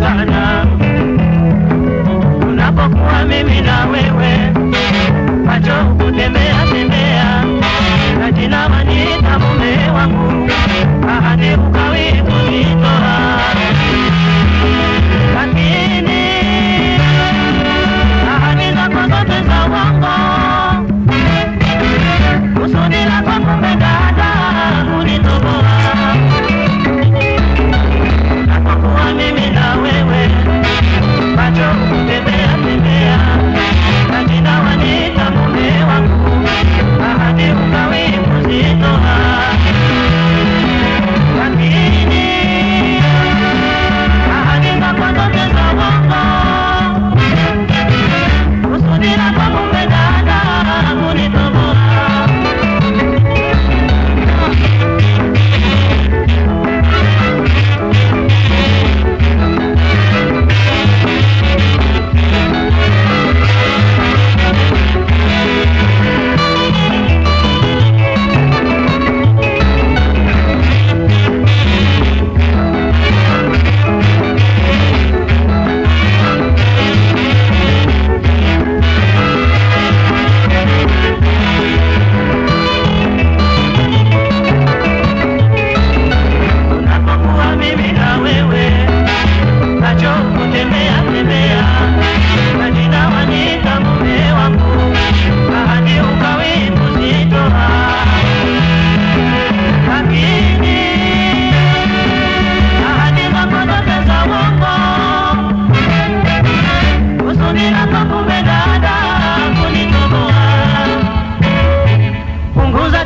sana. Unapokuwa mimi na wewe, macho kutembea tembea, na jina waniita mume wangu.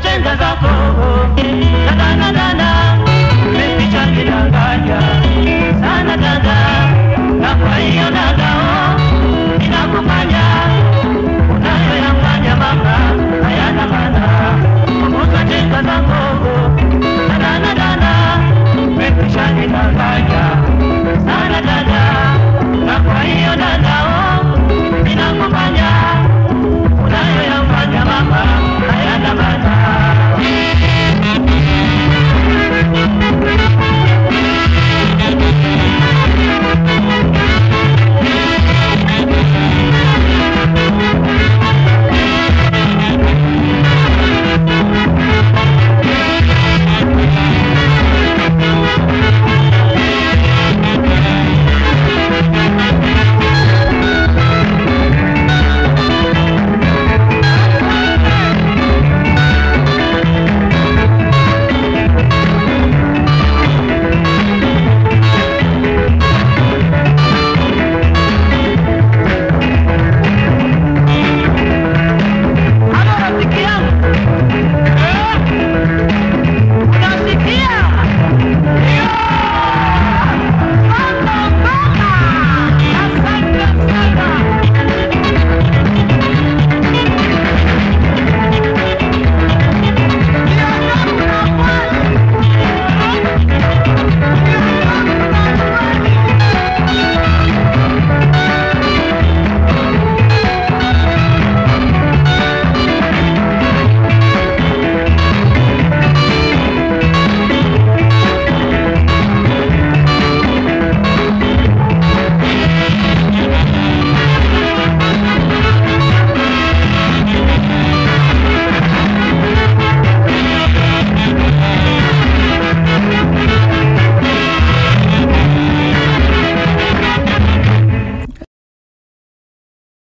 agenda